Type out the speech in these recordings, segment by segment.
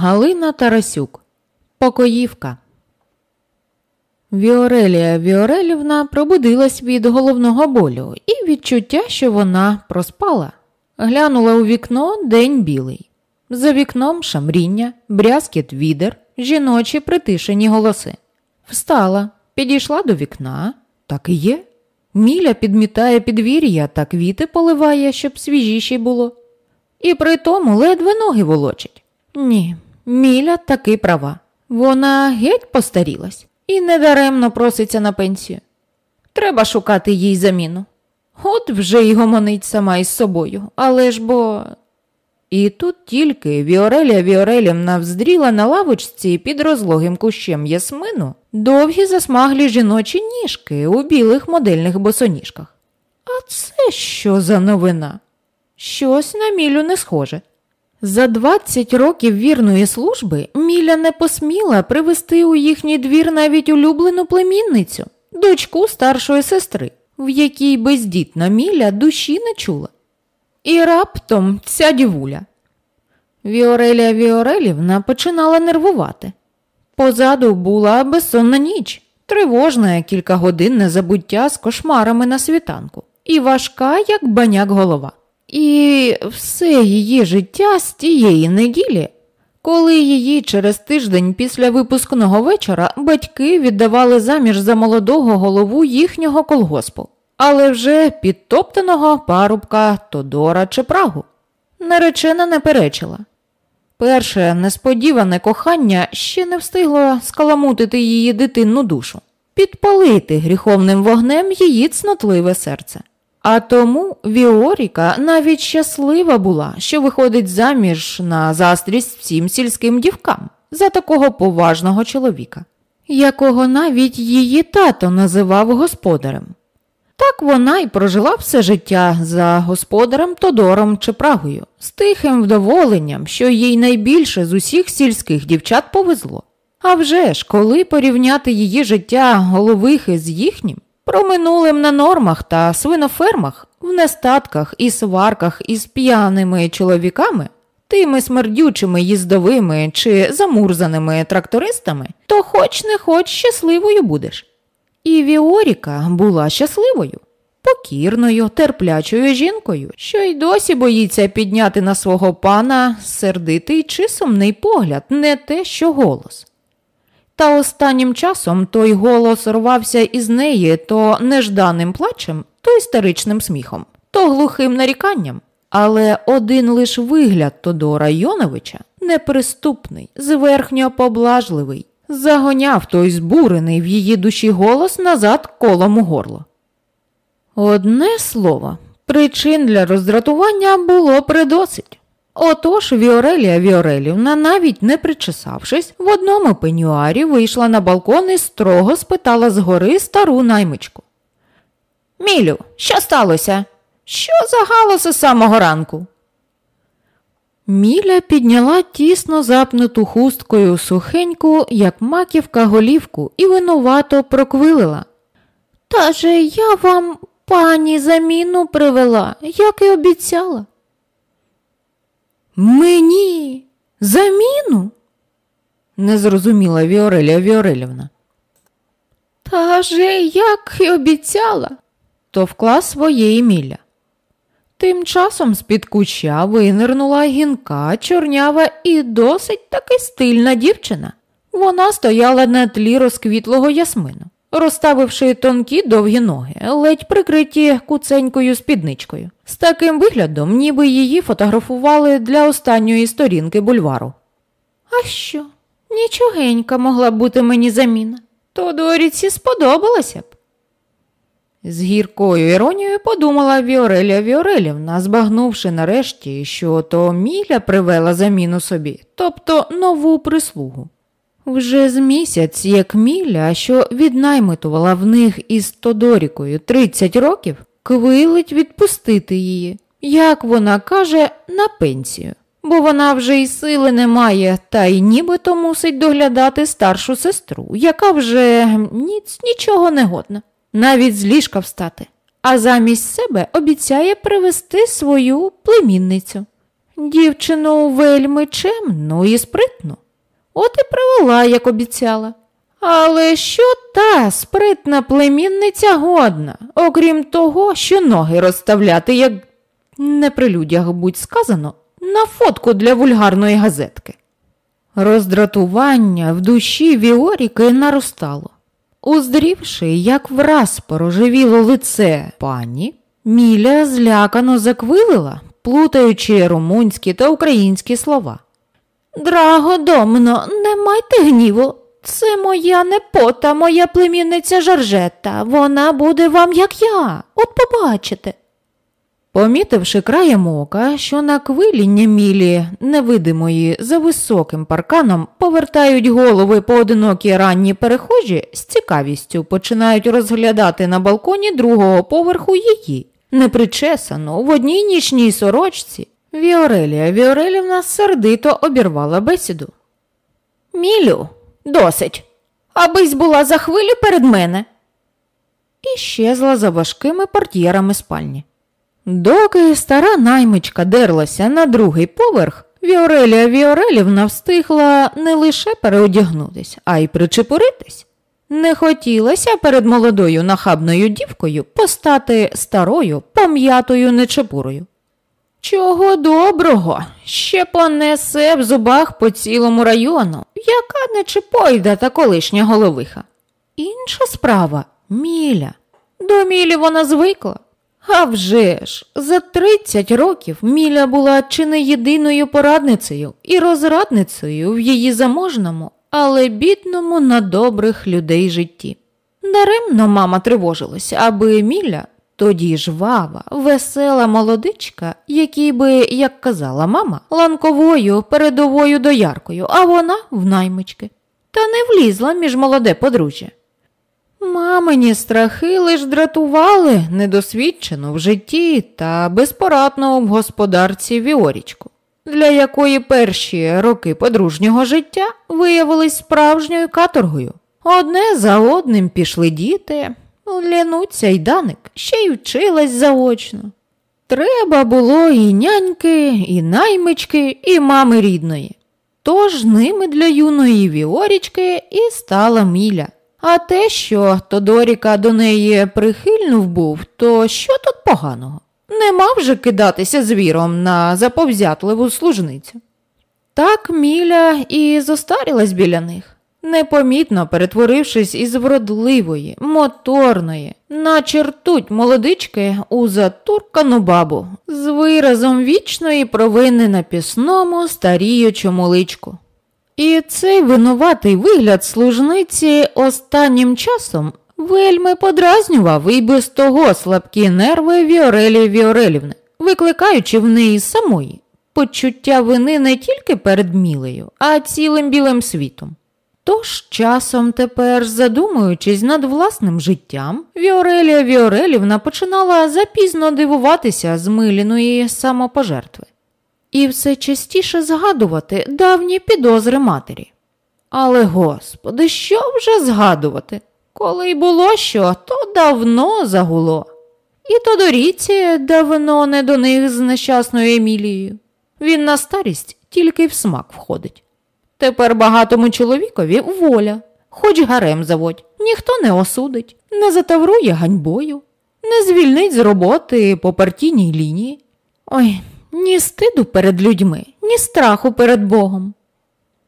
Галина Тарасюк. Покоївка. Віорелія Віорелівна пробудилась від головного болю і відчуття, що вона проспала. Глянула у вікно день білий. За вікном шамріння, брязкіт відер, жіночі притишені голоси. Встала, підійшла до вікна, так і є. Міля підмітає підвір'я та квіти поливає, щоб свіжіші було. І при тому ледве ноги волочить. Ні, Міля таки права. Вона геть постарілась і недаремно проситься на пенсію. Треба шукати їй заміну. От вже й гомонить сама із собою, але ж бо. І тут тільки Віорелія Віорелівна вздріла на лавочці під розлогим кущем ясмину довгі засмаглі жіночі ніжки у білих модельних босоніжках. А це що за новина? Щось на Мілю не схоже. За 20 років вірної служби Міля не посміла привезти у їхній двір навіть улюблену племінницю, дочку старшої сестри, в якій бездітна Міля душі не чула. І раптом ця дівуля. Віорелія Віорелівна починала нервувати. Позаду була безсонна ніч, тривожна кілька годин незабуття з кошмарами на світанку, і важка, як баняк голова. І все її життя з тієї неділі, коли її через тиждень після випускного вечора батьки віддавали заміж за молодого голову їхнього колгоспу, але вже підтоптаного парубка Тодора чи Прагу. Наречена не перечила. Перше несподіване кохання ще не встигло скаламутити її дитинну душу, підпалити гріховним вогнем її цнотливе серце. А тому Віоріка навіть щаслива була, що виходить заміж на застрість всім сільським дівкам за такого поважного чоловіка, якого навіть її тато називав господарем. Так вона й прожила все життя за господарем Тодором чи Прагою, з тихим вдоволенням, що їй найбільше з усіх сільських дівчат повезло. А вже ж, коли порівняти її життя головихи з їхнім, проминулим на нормах та свинофермах, в нестатках і сварках із п'яними чоловіками, тими смердючими їздовими чи замурзаними трактористами, то хоч не хоч щасливою будеш. І Віоріка була щасливою, покірною, терплячою жінкою, що й досі боїться підняти на свого пана сердитий чи сумний погляд, не те, що голос. Та останнім часом той голос рвався із неї то нежданим плачем, то істеричним сміхом, то глухим наріканням. Але один лиш вигляд Тодора Йоновича, неприступний, зверхньо поблажливий, загоняв той збурений в її душі голос назад колом у горло. Одне слово, причин для роздратування було придосить. Отож Віорелія Віорелівна, навіть не причесавшись, в одному пенюарі вийшла на балкон і строго спитала згори стару наймичку. Мілю, що сталося? Що за галас з самого ранку? Міля підняла тісно запнуту хусткою сухеньку, як маківка голівку, і винувато проквилила. Та же я вам пані заміну привела, як і обіцяла. Мені заміну? не зрозуміла Віорелія Віорелівна. Та же, як і обіцяла, товкла своє Еміля. Тим часом з-під куща винирнула гінка, чорнява і досить таки стильна дівчина. Вона стояла на тлі розквітлого ясмину, розставивши тонкі довгі ноги, ледь прикриті куценькою спідничкою, з таким виглядом, ніби її фотографували для останньої сторінки бульвару. А що? Нічогенька могла бути мені заміна. То Доріці сподобалося б. З гіркою іронією подумала Віорелія Віорелівна, збагнувши нарешті, що то Міля привела заміну собі, тобто нову прислугу. Вже з місяць, як Міля, що віднаймитувала в них із Тодорікою 30 років, квилить відпустити її, як вона каже, на пенсію, бо вона вже й сили не має, та й нібито мусить доглядати старшу сестру, яка вже ніц нічого не годна навіть з ліжка встати, а замість себе обіцяє привезти свою племінницю. дівчину вельми чемну і спритну. От і привела, як обіцяла. Але що та спритна племінниця годна, окрім того, що ноги розставляти, як не при людях будь сказано, на фотку для вульгарної газетки. Роздратування в душі Віоріки наростало. Уздрівши, як враз порожевіло лице пані, Міля злякано заквилила, плутаючи румунські та українські слова. Драго домно, не майте гніву. Це моя непота, моя племінниця Жоржетта. Вона буде вам, як я, от побачите. Помітивши краєм ока, що на квиління мілі, невидимої за високим парканом, повертають голови поодинокі ранні перехожі, з цікавістю починають розглядати на балконі другого поверху її, непричесану в одній нічній сорочці. Віорелія Віорелівна сердито обірвала бесіду. Мілю, досить, абись була за хвилю перед мене. І щезла за важкими портьєрами спальні. Доки стара наймичка дерлася на другий поверх, Віорелія Віорелівна встигла не лише переодягнутись, а й причепуритись. Не хотілося перед молодою нахабною дівкою постати старою, пом'ятою нечепурою. Чого доброго, ще понесе в зубах по цілому району, яка нечепойда та колишня головиха. Інша справа Міля. До Мілі вона звикла. А вже ж, за 30 років Міля була чи не єдиною порадницею і розрадницею в її заможному, але бідному на добрих людей житті. Даремно мама тривожилася, аби Міля, тоді жвава, весела молодичка, якій би, як казала мама, ланковою передовою дояркою, а вона в наймички, та не влізла між молоде подружжя. Мамині страхи лиш дратували недосвідчену в житті та безпорадну в господарці Віорічку, для якої перші роки подружнього життя виявились справжньою каторгою. Одне за одним пішли діти, лянуться й даник, ще й вчилась заочно. Треба було і няньки, і наймички, і мами рідної. Тож ними для юної Віорічки і стала Міля. А те, що Тодоріка до неї прихильнув був, то що тут поганого? Не мав же кидатися звіром на заповзятливу служницю. Так Міля і зостарілась біля них, непомітно перетворившись із вродливої, моторної, наче ртуть молодички у затуркану бабу з виразом вічної провини на пісному старіючому личку. І цей винуватий вигляд служниці останнім часом вельми подразнював і без того слабкі нерви Віорелії Віорелівни, викликаючи в неї самої почуття вини не тільки перед Мілею, а цілим білим світом. Тож часом тепер, задумуючись над власним життям, Віорелія Віорелівна починала запізно дивуватися з миліної самопожертви і все частіше згадувати давні підозри матері. Але, господи, що вже згадувати? Коли й було що, то давно загуло. І Тодоріці давно не до них з нещасною Емілією. Він на старість тільки в смак входить. Тепер багатому чоловікові воля, хоч гарем заводь, ніхто не осудить, не затаврує ганьбою, не звільнить з роботи по партійній лінії. Ой, ні стиду перед людьми, ні страху перед Богом.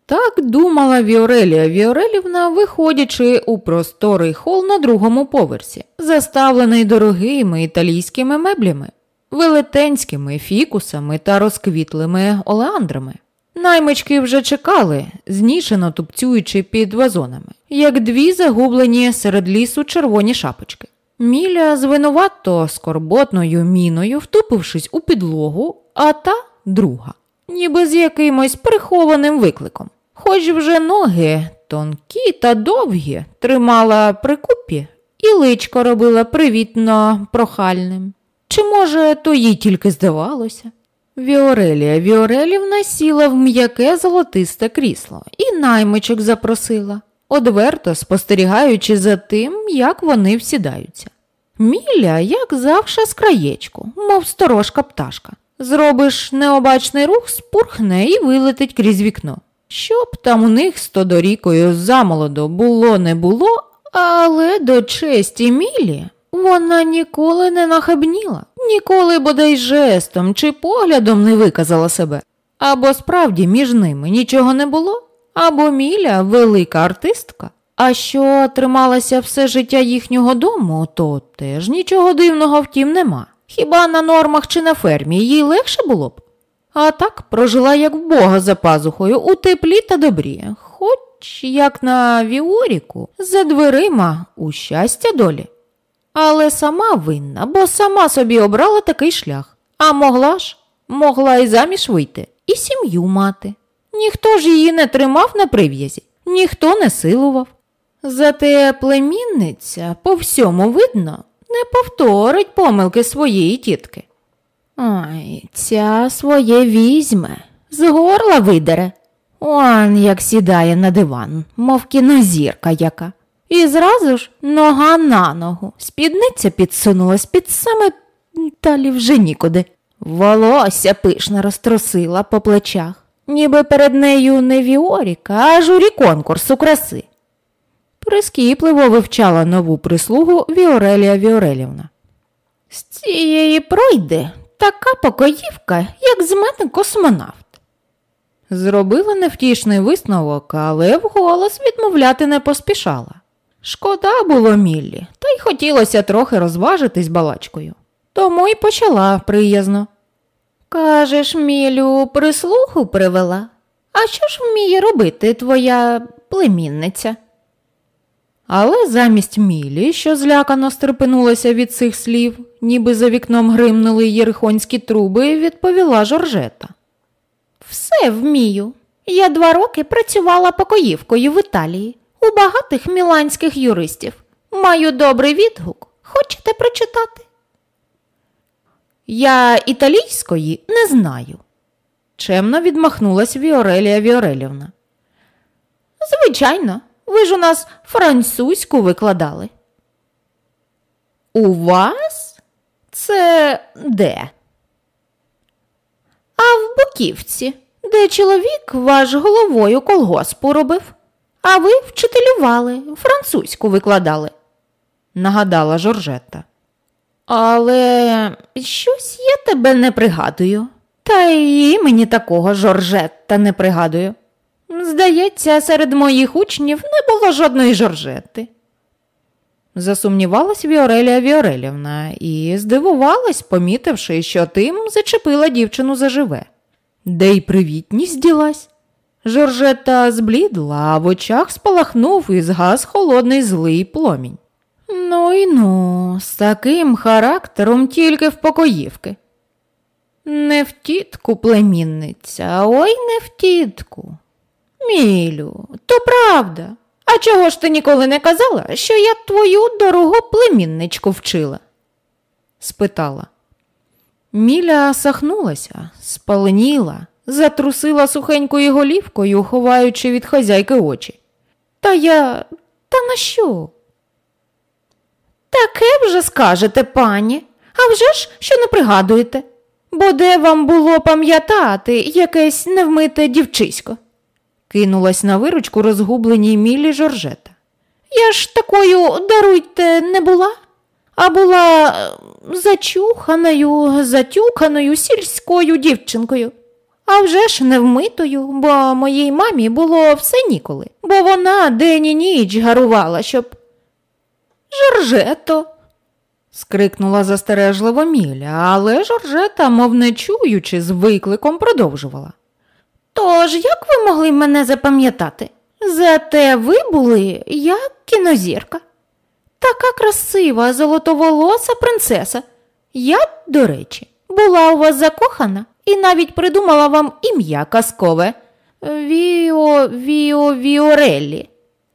Так думала Віорелія Віорелівна, виходячи у просторий хол на другому поверсі, заставлений дорогими італійськими меблями, велетенськими фікусами та розквітлими олеандрами. Наймички вже чекали, знішено тупцюючи під вазонами, як дві загублені серед лісу червоні шапочки. Міля звинувато скорботною міною, втупившись у підлогу, а та друга, ніби з якимось прихованим викликом. Хоч вже ноги тонкі та довгі, тримала при купі і личко робила привітно прохальним. Чи, може, то їй тільки здавалося? Віорелія Віорелівна сіла в м'яке золотисте крісло і наймичок запросила, одверто спостерігаючи за тим, як вони всідаються. Міля, як завше, з краєчку, мов сторожка пташка, Зробиш необачний рух, спурхне і вилетить крізь вікно. Щоб там у них з Тодорікою замолоду було не було, але до честі Мілі вона ніколи не нахабніла, ніколи бодай жестом чи поглядом не виказала себе. Або справді між ними нічого не було, або Міля велика артистка. А що трималася все життя їхнього дому, то теж нічого дивного втім нема. Хіба на нормах чи на фермі їй легше було б? А так прожила, як в Бога за пазухою, у теплі та добрі, хоч як на Віоріку, за дверима у щастя долі. Але сама винна, бо сама собі обрала такий шлях. А могла ж, могла і заміж вийти, і сім'ю мати. Ніхто ж її не тримав на прив'язі, ніхто не силував. Зате племінниця по всьому видно не повторить помилки своєї тітки. Ой, ця своє візьме, з горла видере. Он як сідає на диван, мов кінозірка яка. І зразу ж нога на ногу, спідниця підсунулась під саме далі вже нікуди. Волосся пишно розтрусила по плечах, ніби перед нею не Віоріка, а журі конкурсу краси. Прискіпливо вивчала нову прислугу Віорелія Віорелівна. З цієї пройде така покоївка, як з мене космонавт. Зробила невтішний висновок, але вголос відмовляти не поспішала. Шкода було Міллі, та й хотілося трохи розважитись балачкою. Тому й почала приязно. Кажеш, Мілю, прислуху привела. А що ж вміє робити твоя племінниця? Але замість Мілі, що злякано стрепенулася від цих слів, ніби за вікном гримнули єрихонські труби, відповіла Жоржета. Все вмію. Я два роки працювала покоївкою в Італії у багатих міланських юристів. Маю добрий відгук. Хочете прочитати? Я італійської не знаю, чемно відмахнулась Віорелія Віорелівна. Звичайно, ви ж у нас французьку викладали. У вас? Це де? А в Буківці, де чоловік ваш головою колгоспу робив, а ви вчителювали, французьку викладали, нагадала Жоржетта. Але щось я тебе не пригадую, та й імені такого Жоржетта не пригадую. Здається, серед моїх учнів не було жодної Жоржети. Засумнівалась Віорелія Віорелівна і здивувалась, помітивши, що тим зачепила дівчину заживе. Де й привітність ділась. Жоржета зблідла, а в очах спалахнув і згас холодний злий пломінь. Ну і ну, з таким характером тільки в покоївки. Не в тітку племінниця, ой не в тітку. Мілю, то правда. А чого ж ти ніколи не казала, що я твою дорогу племінничку вчила? спитала. Міля сахнулася, спаленіла, затрусила сухенькою голівкою, ховаючи від хазяйки очі. Та я, та на що? Таке вже скажете, пані, а вже ж, що не пригадуєте, бо де вам було пам'ятати якесь невмите дівчисько? кинулась на виручку розгубленій мілі Жоржета. Я ж такою, даруйте, не була, а була е, зачуханою, затюканою сільською дівчинкою. А вже ж невмитою, бо моїй мамі було все ніколи, бо вона день і ніч гарувала, щоб. Жоржето. скрикнула застережливо Міля, але Жоржета, мов не чуючи, з викликом продовжувала. Тож, як ви могли мене запам'ятати? Зате ви були як кінозірка. Така красива, золотоволоса принцеса. Я, до речі, була у вас закохана і навіть придумала вам ім'я казкове Віо Віо Віореллі.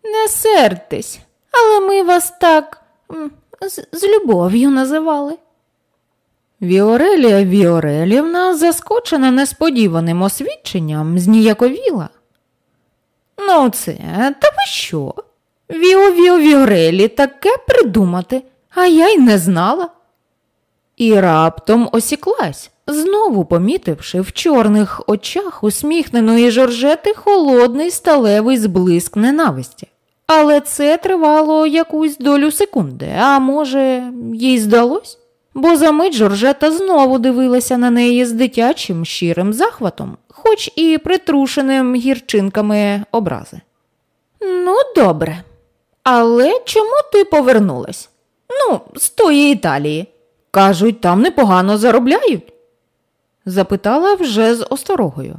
Не сердьтесь, але ми вас так з, з любов'ю називали. Віорелія Віорелівна, заскочена несподіваним освідченням, зніяковіла. Ну, це, та ви що? Віо Віо Віорелі таке придумати, а я й не знала. І раптом осіклась, знову помітивши в чорних очах усміхненої Жоржети холодний сталевий зблиск ненависті. Але це тривало якусь долю секунди, а може, їй здалось? Бо за мить Жоржета знову дивилася на неї з дитячим щирим захватом, хоч і притрушеним гірчинками образи. Ну, добре, але чому ти повернулась? Ну, з тої Італії. Кажуть, там непогано заробляють? запитала вже з осторогою.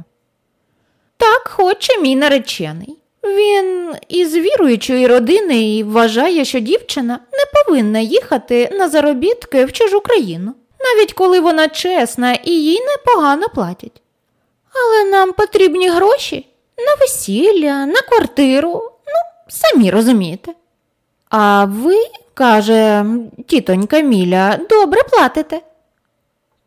Так хоче мій наречений. Він із віруючої родини і вважає, що дівчина не повинна їхати на заробітки в чужу країну, навіть коли вона чесна і їй непогано платять. Але нам потрібні гроші на весілля, на квартиру, ну, самі розумієте. А ви, каже тітонька Міля, добре платите.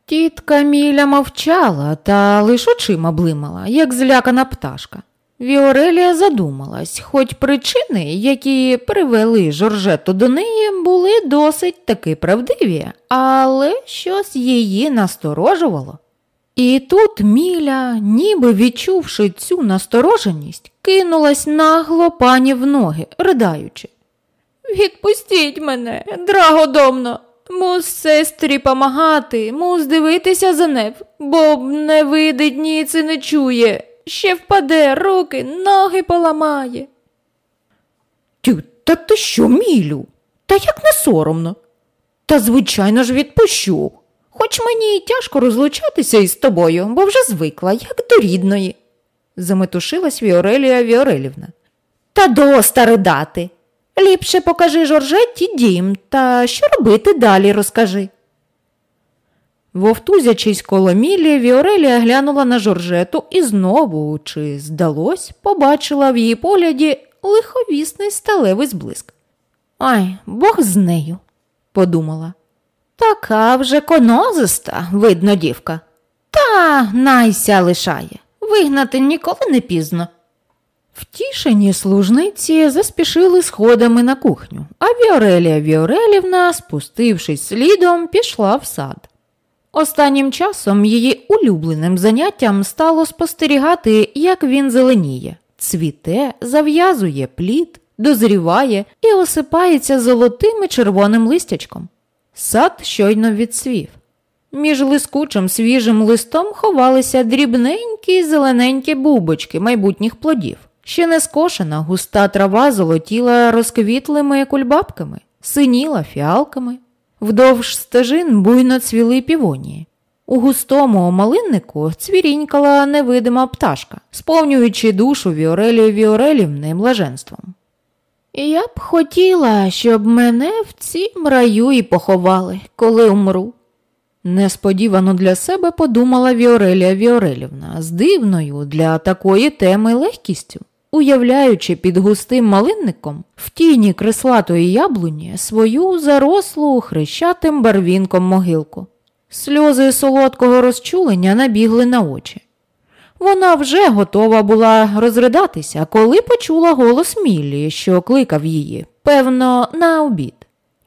Тітка Міля мовчала та лише очима блимала, як злякана пташка. Віорелія задумалась, хоч причини, які привели Жоржету до неї, були досить таки правдиві, але щось її насторожувало. І тут Міля, ніби відчувши цю настороженість, кинулась нагло пані в ноги, riдаючи. Відпустіть мене, драгодомно, мус сестрі помагати, мус дивитися за неб, бо не видить ніц і не чує ще впаде, руки, ноги поламає. Тю, та ти що, Мілю? Та як не соромно? Та, звичайно ж, відпущу. Хоч мені і тяжко розлучатися із тобою, бо вже звикла, як до рідної, заметушилась Віорелія Віорелівна. Та доста ридати. Ліпше покажи Жоржетті дім, та що робити далі розкажи. Вовтузячись коло Мілі, Віорелія глянула на Жоржету і знову, чи здалось, побачила в її погляді лиховісний сталевий зблиск. Ай, Бог з нею, подумала. Така вже конозиста, видно, дівка. Та найся лишає. Вигнати ніколи не пізно. Втішені служниці заспішили сходами на кухню, а Віорелія Віорелівна, спустившись слідом, пішла в сад. Останнім часом її улюбленим заняттям стало спостерігати, як він зеленіє, цвіте, зав'язує плід, дозріває і осипається золотим і червоним листячком. Сад щойно відсвів. Між лискучим свіжим листом ховалися дрібненькі зелененькі бубочки майбутніх плодів. Ще не скошена густа трава золотіла розквітлими кульбабками, синіла фіалками. Вдовж стежин буйно цвіли півонії. У густому малиннику цвірінькала невидима пташка, сповнюючи душу Віорелію Віорелівни блаженством. Я б хотіла, щоб мене в цім раю і поховали, коли умру. Несподівано для себе подумала Віорелія Віорелівна з дивною для такої теми легкістю уявляючи під густим малинником в тіні крислатої яблуні свою зарослу хрещатим барвінком могилку. Сльози солодкого розчулення набігли на очі. Вона вже готова була розридатися, коли почула голос Міллі, що кликав її, певно, на обід.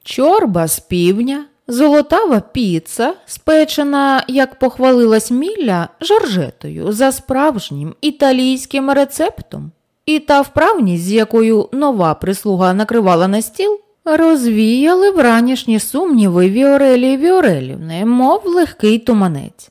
Чорба з півня, золотава піца, спечена, як похвалилась Мілля, жоржетою за справжнім італійським рецептом. І та вправність, з якою нова прислуга накривала на стіл, розвіяли вранішні сумніви Віорелії Віорелівни, мов легкий туманець.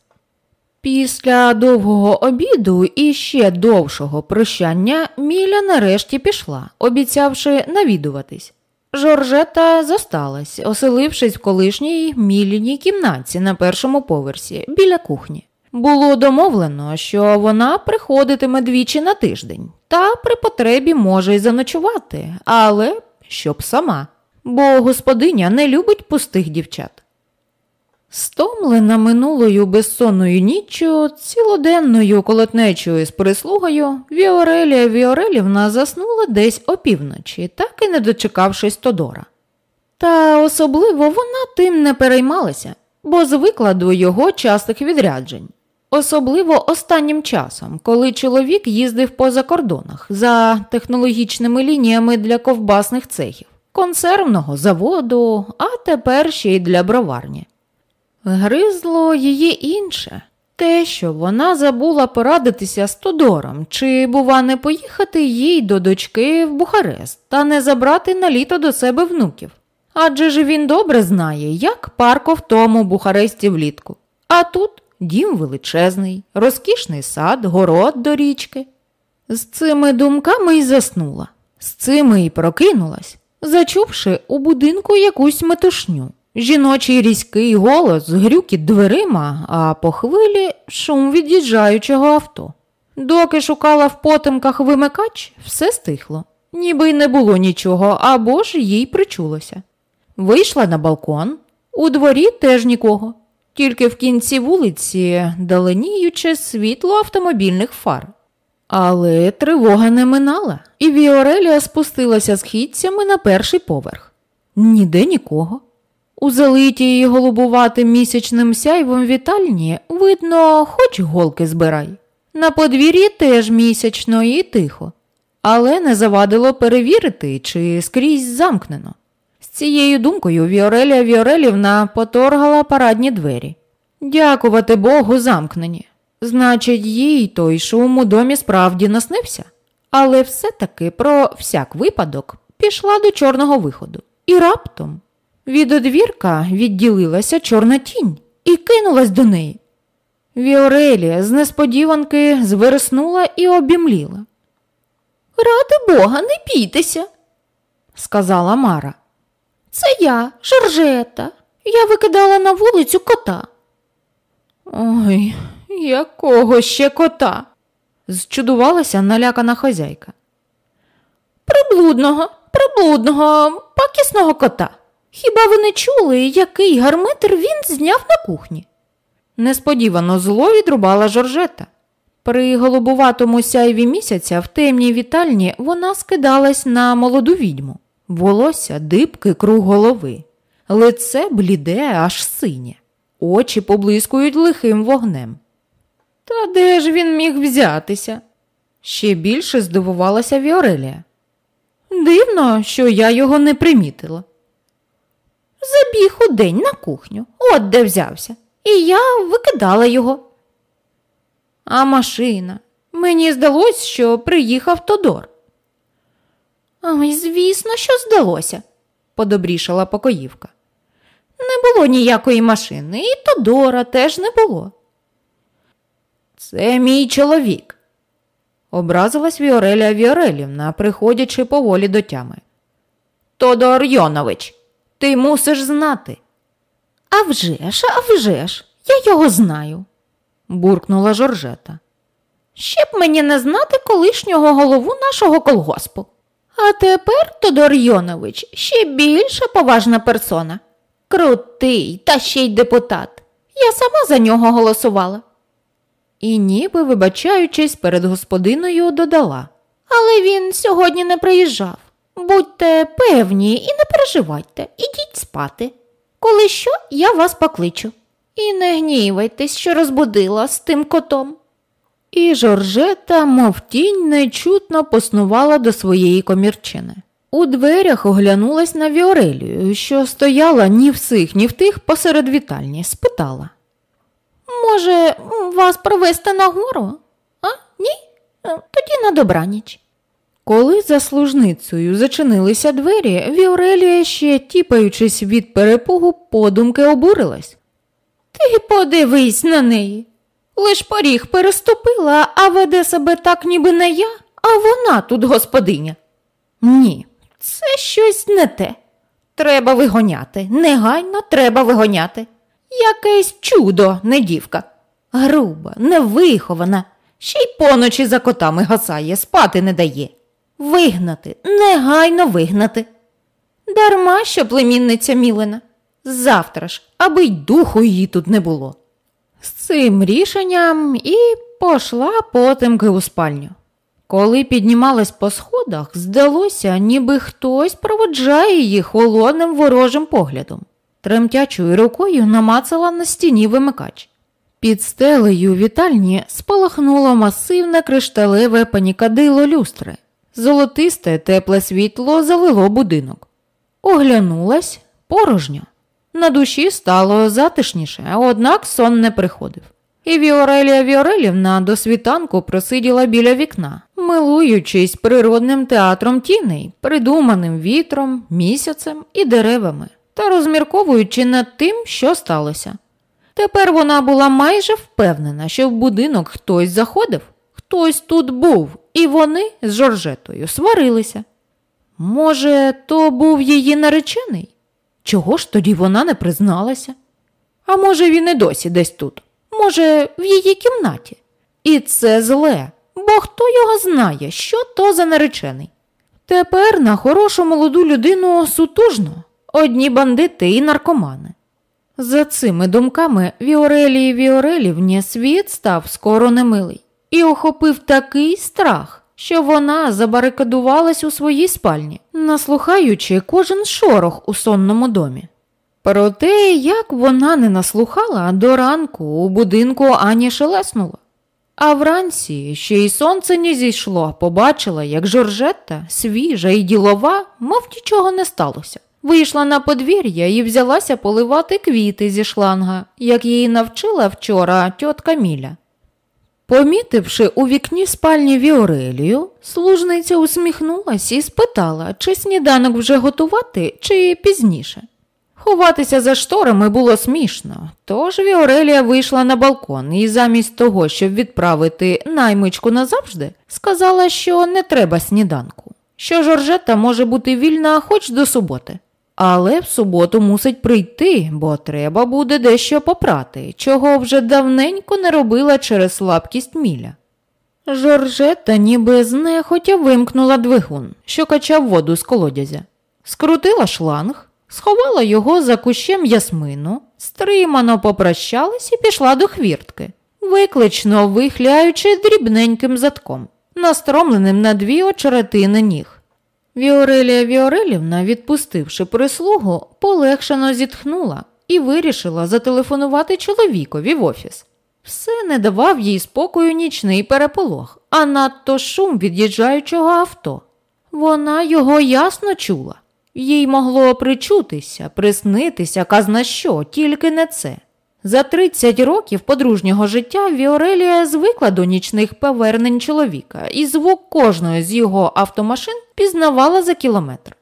Після довгого обіду і ще довшого прощання Міля нарешті пішла, обіцявши навідуватись. Жоржета зосталась, оселившись в колишній міліній кімнаті на першому поверсі біля кухні. Було домовлено, що вона приходитиме двічі на тиждень, та при потребі може й заночувати, але щоб сама, бо господиня не любить пустих дівчат. Стомлена минулою безсонною ніччю, цілоденною колотнечою з прислугою, Віорелія Віорелівна заснула десь опівночі, так і не дочекавшись Тодора. Та особливо вона тим не переймалася, бо звикла до його частих відряджень. Особливо останнім часом, коли чоловік їздив по закордонах за технологічними лініями для ковбасних цехів, консервного заводу, а тепер ще й для броварні. Гризло її інше. Те, що вона забула порадитися з Тодором, чи, бува, не поїхати їй до дочки в Бухарест та не забрати на літо до себе внуків. Адже ж він добре знає, як парко в тому Бухаресті влітку. А тут дім величезний, розкішний сад, город до річки. З цими думками й заснула, з цими й прокинулась, зачувши у будинку якусь метушню. Жіночий різкий голос, грюкіт дверима, а по хвилі шум від'їжджаючого авто. Доки шукала в потемках вимикач, все стихло, ніби й не було нічого, або ж їй причулося. Вийшла на балкон, у дворі теж нікого, тільки в кінці вулиці даленіюче світло автомобільних фар. Але тривога не минала, і Віорелія спустилася східцями на перший поверх. Ніде нікого. У залитій голубуватим місячним сяйвом вітальні видно, хоч голки збирай. На подвір'ї теж місячно і тихо, але не завадило перевірити, чи скрізь замкнено. Цією думкою Віорелія Віорелівна поторгала парадні двері. Дякувати Богу, замкнені. Значить, їй той шум у домі справді наснився, але все-таки про всяк випадок пішла до чорного виходу. І раптом від одвірка відділилася чорна тінь і кинулась до неї. Віорелія з несподіванки зверснула і обімліла. Ради Бога, не бійтеся, сказала Мара. Це я, Жоржета. Я викидала на вулицю кота. Ой, якого ще кота? зчудувалася налякана хазяйка. Приблудного, приблудного, пакісного кота. Хіба ви не чули, який гарметр він зняв на кухні? Несподівано зло відрубала Жоржета. При голубуватому сяйві місяця в темній вітальні вона скидалась на молоду відьму, волосся дибки круг голови, лице бліде, аж синє, очі поблискують лихим вогнем. Та де ж він міг взятися? Ще більше здивувалася Віорелія. Дивно, що я його не примітила. Забіг у день на кухню, от де взявся, і я викидала його. А машина. Мені здалось, що приїхав Тодор. Ой, звісно, що здалося, подобрішала покоївка. Не було ніякої машини, і Тодора теж не було. Це мій чоловік, образилась Віорелія Віорелівна, приходячи поволі до тями. Тодор Йонович, ти мусиш знати. «А вже ж, а вже ж, я його знаю, буркнула Жоржета. Ще б мені не знати колишнього голову нашого колгоспу. А тепер Тодор Йонович ще більша поважна персона. Крутий, та ще й депутат. Я сама за нього голосувала. І ніби, вибачаючись, перед господиною додала. Але він сьогодні не приїжджав. Будьте певні і не переживайте, ідіть спати. Коли що, я вас покличу. І не гнівайтесь, що розбудила з тим котом. І Жоржета, мов тінь, нечутно поснувала до своєї комірчини. У дверях оглянулась на Віорелію, що стояла ні в сих, ні в тих посеред вітальні, спитала. Може, вас провести нагору? А? Ні? Тоді на добраніч. Коли за служницею зачинилися двері, Віорелія, ще тіпаючись від перепугу, подумки обурилась. Ти подивись на неї. Лиш поріг переступила, а веде себе так, ніби не я, а вона тут господиня. Ні, це щось не те. Треба вигоняти, негайно треба вигоняти. Якесь чудо, не дівка. Груба, невихована, ще й поночі за котами гасає, спати не дає. Вигнати, негайно вигнати. Дарма що племінниця Мілина. Завтра ж, аби й духу її тут не було. З цим рішенням і пошла потемки у спальню. Коли піднімалась по сходах, здалося, ніби хтось проводжає її холодним ворожим поглядом. Тремтячою рукою намацала на стіні вимикач. Під стелею вітальні спалахнуло масивне кришталеве панікадило люстри. Золотисте тепле світло залило будинок. Оглянулась порожньо. На душі стало затишніше, однак сон не приходив. І Віорелія Віорелівна до світанку просиділа біля вікна, милуючись природним театром тіней, придуманим вітром, місяцем і деревами, та розмірковуючи над тим, що сталося. Тепер вона була майже впевнена, що в будинок хтось заходив, хтось тут був, і вони з Жоржетою сварилися. Може, то був її наречений? Чого ж тоді вона не призналася? А може, він і досі десь тут, може, в її кімнаті. І це зле, бо хто його знає, що то за наречений. Тепер на хорошу молоду людину сутужно, одні бандити і наркомани. За цими думками Віорелії Віорелівні світ став скоро немилий і охопив такий страх, що вона забарикадувалась у своїй спальні, наслухаючи кожен шорох у сонному домі. Про те, як вона не наслухала, до ранку у будинку ані шелеснуло. А вранці ще й сонце не зійшло, побачила, як Жоржетта, свіжа і ділова, мов нічого не сталося. Вийшла на подвір'я і взялася поливати квіти зі шланга, як її навчила вчора тітка Міля. Помітивши у вікні спальні Віорелію, служниця усміхнулася і спитала, чи сніданок вже готувати, чи пізніше. Ховатися за шторами було смішно, тож Віорелія вийшла на балкон і замість того, щоб відправити наймичку назавжди, сказала, що не треба сніданку, що Жоржета може бути вільна хоч до суботи. Але в суботу мусить прийти, бо треба буде дещо попрати, чого вже давненько не робила через слабкість міля. Жоржета ніби знехотя вимкнула двигун, що качав воду з колодязя, скрутила шланг, сховала його за кущем ясмину, стримано попрощалась і пішла до хвіртки, виклично вихляючи дрібненьким задком, настромленим на дві очеретини ніг. Віорелія Віорелівна, відпустивши прислугу, полегшено зітхнула і вирішила зателефонувати чоловікові в офіс. Все не давав їй спокою нічний переполох, а надто шум від'їжджаючого авто. Вона його ясно чула. Їй могло причутися, приснитися, казна що, тільки не це. За 30 років подружнього життя Віорелія звикла до нічних повернень чоловіка, і звук кожної з його автомашин пізнавала за кілометр.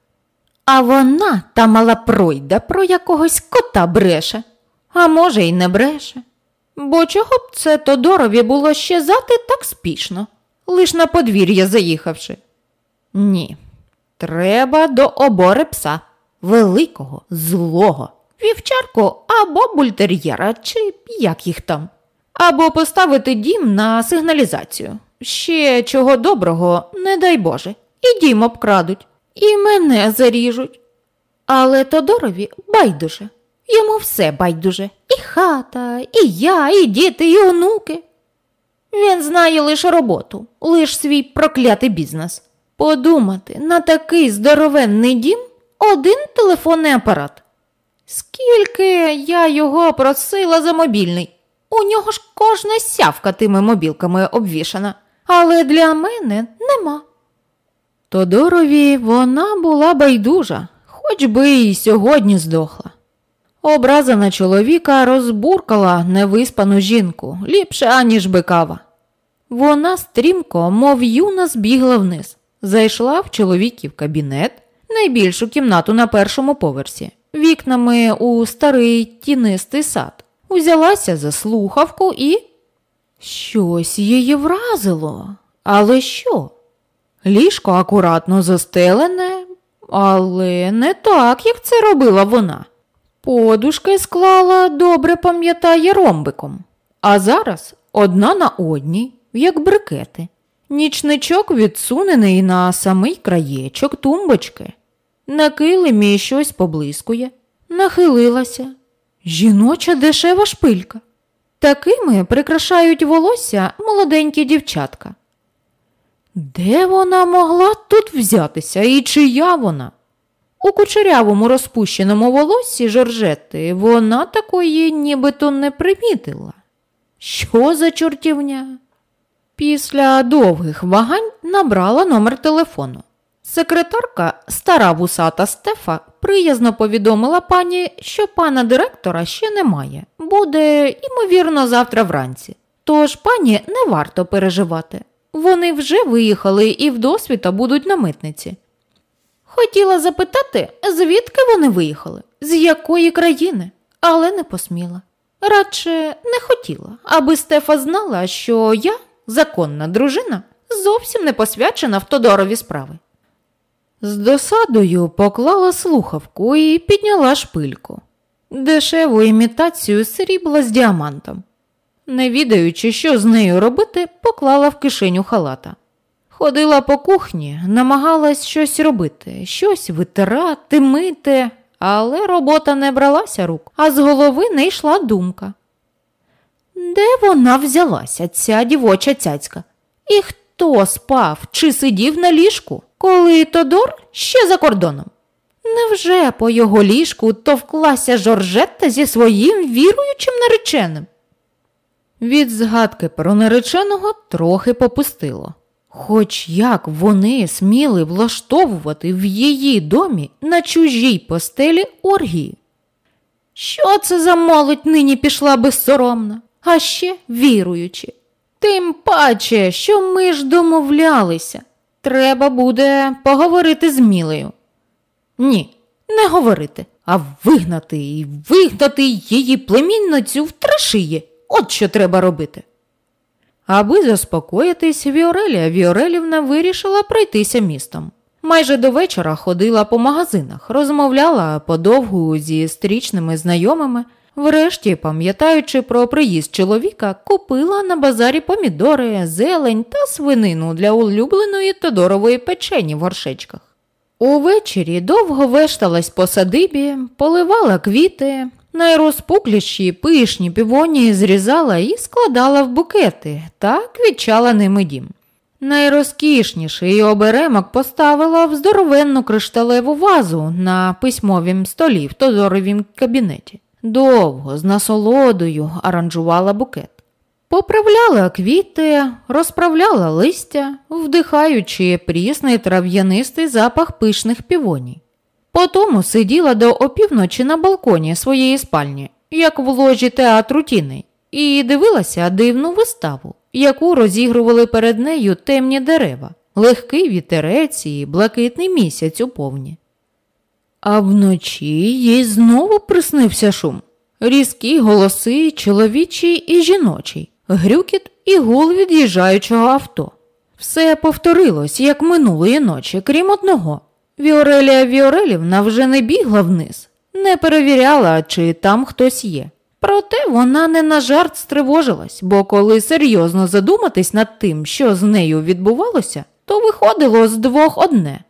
А вона та мала пройда про якогось кота бреше, а може, й не бреше. Бо чого б це Тодорові було щезати так спішно, лиш на подвір'я заїхавши? Ні, треба до обори пса, великого, злого вівчарку або бультер'єра, чи як їх там, або поставити дім на сигналізацію. Ще чого доброго, не дай Боже, і дім обкрадуть, і мене заріжуть. Але Тодорові байдуже, йому все байдуже і хата, і я, і діти, і онуки. Він знає лише роботу, лише свій проклятий бізнес. Подумати, на такий здоровенний дім один телефонний апарат. Скільки я його просила за мобільний. У нього ж кожна сявка тими мобілками обвішана, але для мене нема. Тодорові вона була байдужа, хоч би і сьогодні здохла. Образа на чоловіка розбуркала невиспану жінку ліпше, аніж бикава. Вона стрімко, мов юна, збігла вниз, зайшла в чоловіків кабінет, найбільшу кімнату на першому поверсі вікнами у старий тінистий сад, узялася за слухавку і. Щось її вразило. Але що? Ліжко акуратно застелене, але не так, як це робила вона. Подушки склала, добре пам'ятає ромбиком, а зараз одна на одній, як брикети. Нічничок відсунений на самий краєчок тумбочки. На килимі щось поблискує, нахилилася. Жіноча дешева шпилька. Такими прикрашають волосся молоденькі дівчатка. Де вона могла тут взятися і чия вона? У кучерявому розпущеному волоссі Жоржети вона такої нібито не примітила. Що за чортівня? Після довгих вагань набрала номер телефону. Секретарка, стара вусата Стефа, приязно повідомила пані, що пана директора ще немає. Буде, ймовірно, завтра вранці. Тож пані не варто переживати. Вони вже виїхали і вдосвіта будуть на митниці. Хотіла запитати, звідки вони виїхали, з якої країни, але не посміла. Радше не хотіла, аби Стефа знала, що я, законна дружина, зовсім не посвячена в Тодорові справи. З досадою поклала слухавку і підняла шпильку, дешеву імітацію срібла з діамантом. Не відаючи, що з нею робити, поклала в кишеню халата. Ходила по кухні, намагалась щось робити, щось витирати, мити, але робота не бралася рук, а з голови не йшла думка. Де вона взялася, ця дівоча цяцька? І хто спав чи сидів на ліжку, коли Тодор ще за кордоном? Невже по його ліжку товклася Жоржетта зі своїм віруючим нареченим? Від згадки про нареченого трохи попустило. Хоч як вони сміли влаштовувати в її домі на чужій постелі оргії. Що це за молодь нині пішла безсоромна, а ще віруючи. Тим паче, що ми ж домовлялися, треба буде поговорити з Мілею. Ні, не говорити, а вигнати і вигнати її племінницю в трашиї. От що треба робити. Аби заспокоїтись, Віорелія Віорелівна вирішила пройтися містом. Майже до вечора ходила по магазинах, розмовляла подовгу зі стрічними знайомими. Врешті, пам'ятаючи про приїзд чоловіка, купила на базарі помідори, зелень та свинину для улюбленої Тодорової печені в горшечках. Увечері довго вешталась по садибі, поливала квіти, найрозпукліші пишні півонії зрізала і складала в букети та квітчала ними дім. Найрозкішніший оберемок поставила в здоровенну кришталеву вазу на письмовім столі в Тодоровім кабінеті. Довго з насолодою аранжувала букет. Поправляла квіти, розправляла листя, вдихаючи прісний трав'янистий запах пишних півоній. Потому сиділа до опівночі на балконі своєї спальні, як в ложі театру тіней, і дивилася дивну виставу, яку розігрували перед нею темні дерева, легкий вітерець і блакитний місяць у повні. А вночі їй знову приснився шум. Різкі голоси чоловічий і жіночий, грюкіт і гул від'їжджаючого авто. Все повторилось, як минулої ночі, крім одного. Віорелія Віорелівна вже не бігла вниз, не перевіряла, чи там хтось є. Проте вона не на жарт стривожилась, бо коли серйозно задуматись над тим, що з нею відбувалося, то виходило з двох одне.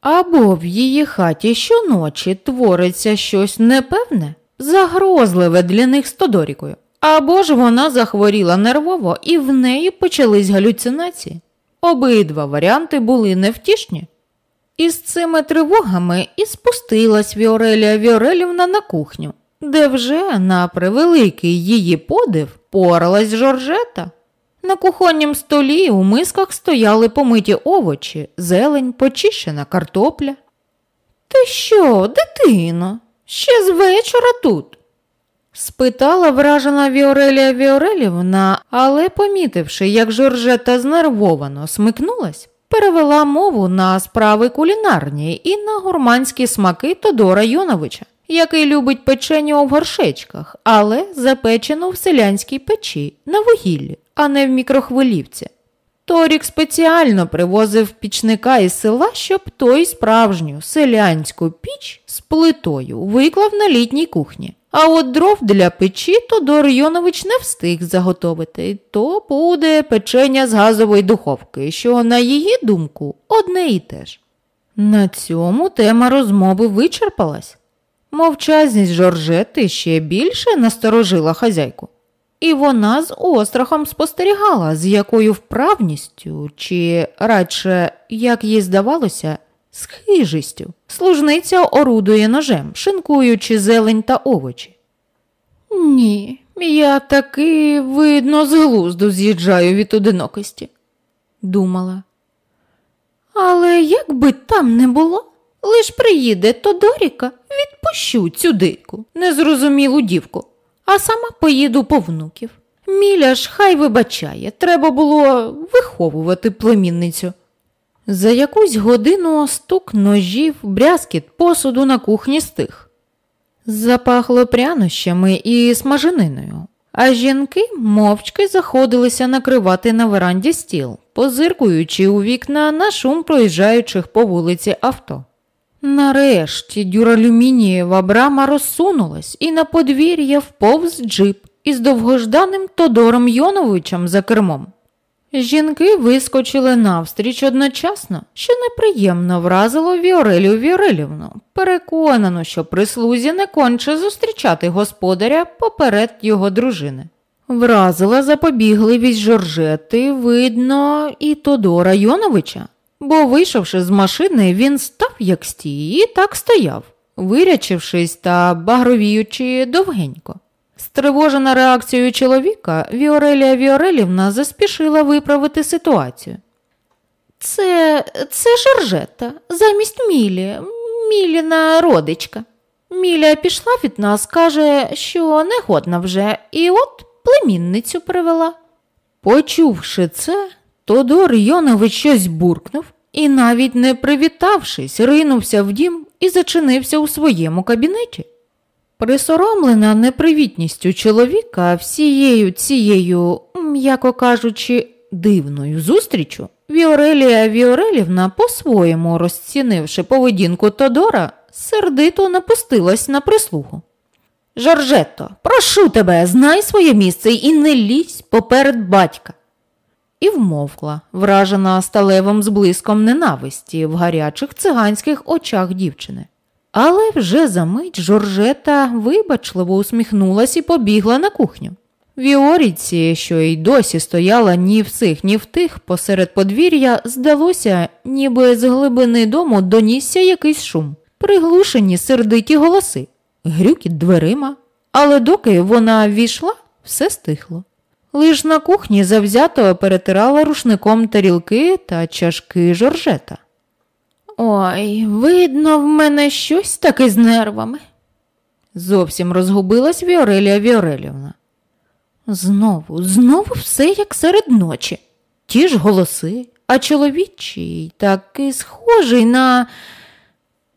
Або в її хаті щоночі твориться щось непевне, загрозливе для них з Тодорікою, або ж вона захворіла нервово і в неї почались галюцинації. Обидва варіанти були невтішні. Із цими тривогами і спустилась Віорелія Віорелівна на кухню, де вже на превеликий її подив поралась Жоржета. На кухоннім столі у мисках стояли помиті овочі, зелень, почищена картопля. Ти що, дитино, ще з вечора тут? спитала вражена Віорелія Віорелівна, але, помітивши, як Жоржета знервовано смикнулась, перевела мову на справи кулінарні і на гурманські смаки Тодора Йоновича, який любить печеню в горшечках, але запечену в селянській печі на вугіллі, а не в мікрохвилівці. Торік спеціально привозив пічника із села, щоб той справжню селянську піч з плитою виклав на літній кухні. А от дров для печі Тодор Йонович не встиг заготовити, то буде печення з газової духовки, що, на її думку, одне і те ж. На цьому тема розмови вичерпалась. Мовчазність Жоржети ще більше насторожила хазяйку, і вона з острахом спостерігала, з якою вправністю, чи радше, як їй здавалося, з хижістю. Служниця орудує ножем, шинкуючи зелень та овочі. Ні, я таки, видно, з глузду з'їжджаю від одинокості, думала. Але як би там не було, лиш приїде Тодоріка, відпущу цю дику, незрозумілу дівку, а сама поїду по внуків. Міля ж хай вибачає, треба було виховувати племінницю. За якусь годину стук ножів, брязкіт посуду на кухні стих. Запахло прянощами і смажениною, а жінки мовчки заходилися накривати на веранді стіл, позиркуючи у вікна на шум проїжджаючих по вулиці авто. Нарешті дюралюмінієва брама розсунулась, і на подвір'я вповз джип із довгожданим Тодором Йоновичем за кермом. Жінки вискочили навстріч одночасно, що неприємно вразило Віорелію Віорелівну, переконану, що прислузі не конче зустрічати господаря поперед його дружини. Вразила запобігливість Жоржети, видно, і Тодора Йоновича, бо, вийшовши з машини, він став як стій і так стояв, вирячившись та багровіючи довгенько. Стривожена реакцією чоловіка, Віорелія Віорелівна заспішила виправити ситуацію. Це це Жоржета, замість Мілі, Міліна родичка. Міля пішла від нас, каже, що не годна вже, і от племінницю привела. Почувши це, Тодор Йонович щось буркнув і, навіть не привітавшись, ринувся в дім і зачинився у своєму кабінеті. Присоромлена непривітністю чоловіка всією цією, м'яко кажучи, дивною зустрічю, Віорелія Віорелівна, по-своєму розцінивши поведінку Тодора, сердито напустилась на прислугу. Жоржетто, прошу тебе, знай своє місце і не лізь поперед батька. І вмовкла, вражена сталевим зблиском ненависті в гарячих циганських очах дівчини. Але вже за мить Жоржета вибачливо усміхнулась і побігла на кухню. Віоріці, що й досі стояла ні в цих, ні в тих посеред подвір'я, здалося, ніби з глибини дому донісся якийсь шум, приглушені сердиті голоси, грюкіт дверима. Але доки вона ввійшла, все стихло. Лиш на кухні завзято перетирала рушником тарілки та чашки Жоржета. Ой, видно, в мене щось таке з нервами. Зовсім розгубилась Віорелія Віорелівна. Знову, знову все як серед ночі. Ті ж голоси, а чоловічий такий схожий на.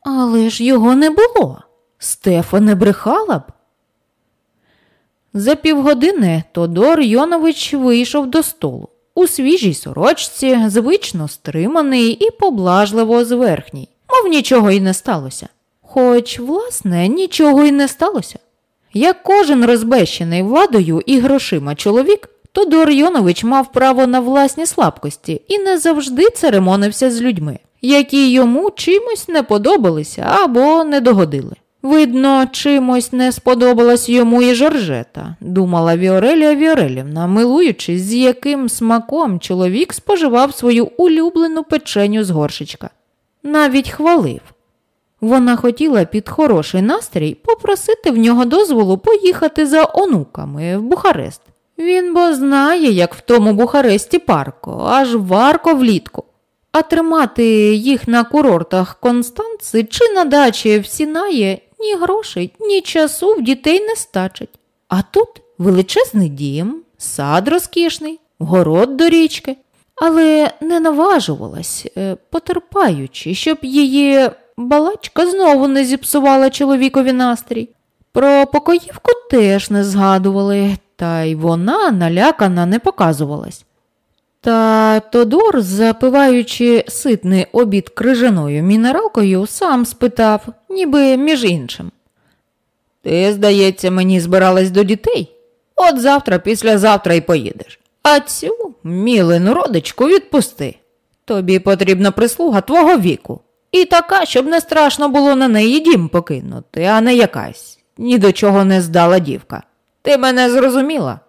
Але ж його не було. Стефа не брехала б. За півгодини Тодор Йонович вийшов до столу у свіжій сорочці, звично стриманий і поблажливо зверхній, мов нічого й не сталося. Хоч, власне, нічого й не сталося. Як кожен розбещений владою і грошима чоловік, Тодор Йонович мав право на власні слабкості і не завжди церемонився з людьми, які йому чимось не подобалися або не догодили. Видно, чимось не сподобалась йому і Жоржета, думала Віорелія Віорелівна, милуючись, з яким смаком чоловік споживав свою улюблену печеню з горшечка. Навіть хвалив. Вона хотіла під хороший настрій попросити в нього дозволу поїхати за онуками в Бухарест. Він бо знає, як в тому Бухаресті парко, аж варко влітку. А тримати їх на курортах Констанци чи на дачі в Сінає ні грошей, ні часу в дітей не стачить. А тут величезний дім, сад розкішний, город до річки, але не наважувалась, е, потерпаючи, щоб її балачка знову не зіпсувала чоловікові настрій. Про покоївку теж не згадували, та й вона налякана не показувалась. Та Тодор, запиваючи ситний обід крижаною мінералкою, сам спитав, ніби між іншим. Ти, здається, мені збиралась до дітей? От завтра, післязавтра й поїдеш. А цю мілину родичку відпусти. Тобі потрібна прислуга твого віку. І така, щоб не страшно було на неї дім покинути, а не якась ні до чого не здала дівка. Ти мене зрозуміла?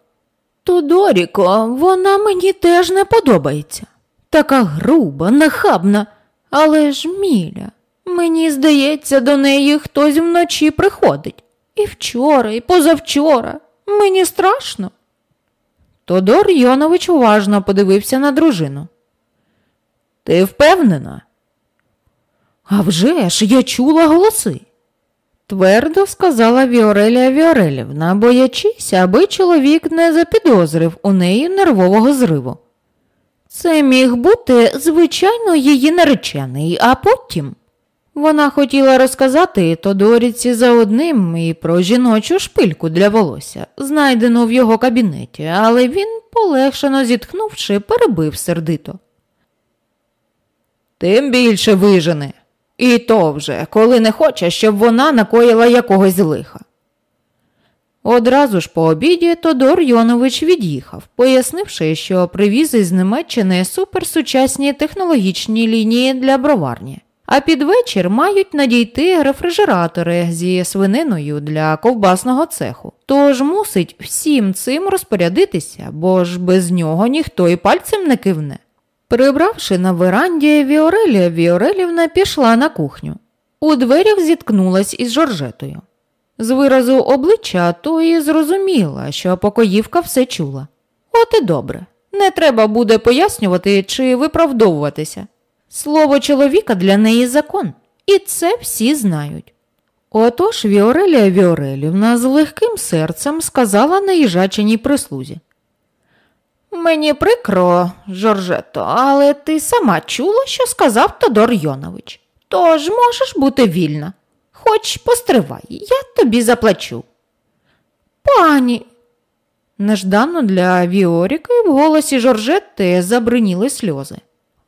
Тодоріко, вона мені теж не подобається. Така груба, нахабна, але ж Міля, мені здається, до неї хтось вночі приходить. І вчора, і позавчора. Мені страшно. Тодор Йонович уважно подивився на дружину. Ти впевнена? «А вже ж я чула голоси, твердо сказала Віорелія Віорелівна, боячись, аби чоловік не запідозрив у неї нервового зриву. Це міг бути, звичайно, її наречений, а потім. Вона хотіла розказати Тодоріці за одним і про жіночу шпильку для волосся, знайдену в його кабінеті, але він, полегшено зітхнувши, перебив сердито. Тим більше вижене, і то вже, коли не хоче, щоб вона накоїла якогось лиха. Одразу ж по обіді Тодор Йонович від'їхав, пояснивши, що привіз із Німеччини суперсучасні технологічні лінії для броварні, а під вечір мають надійти рефрижератори зі свининою для ковбасного цеху. Тож мусить всім цим розпорядитися, бо ж без нього ніхто і пальцем не кивне. Прибравши на веранді, Віорелія Віорелівна пішла на кухню. У дверях зіткнулась із Жоржетою. З виразу обличчя тої зрозуміла, що покоївка все чула. От і добре. Не треба буде пояснювати чи виправдовуватися. Слово чоловіка для неї закон, і це всі знають. Отож Віорелія Віорелівна з легким серцем сказала наїжаченій прислузі. Мені прикро, Жоржето, але ти сама чула, що сказав Тодор Йонович. Тож можеш бути вільна. Хоч постривай, я тобі заплачу. Пані. Неждано для Віоріки в голосі Жоржетти забриніли сльози.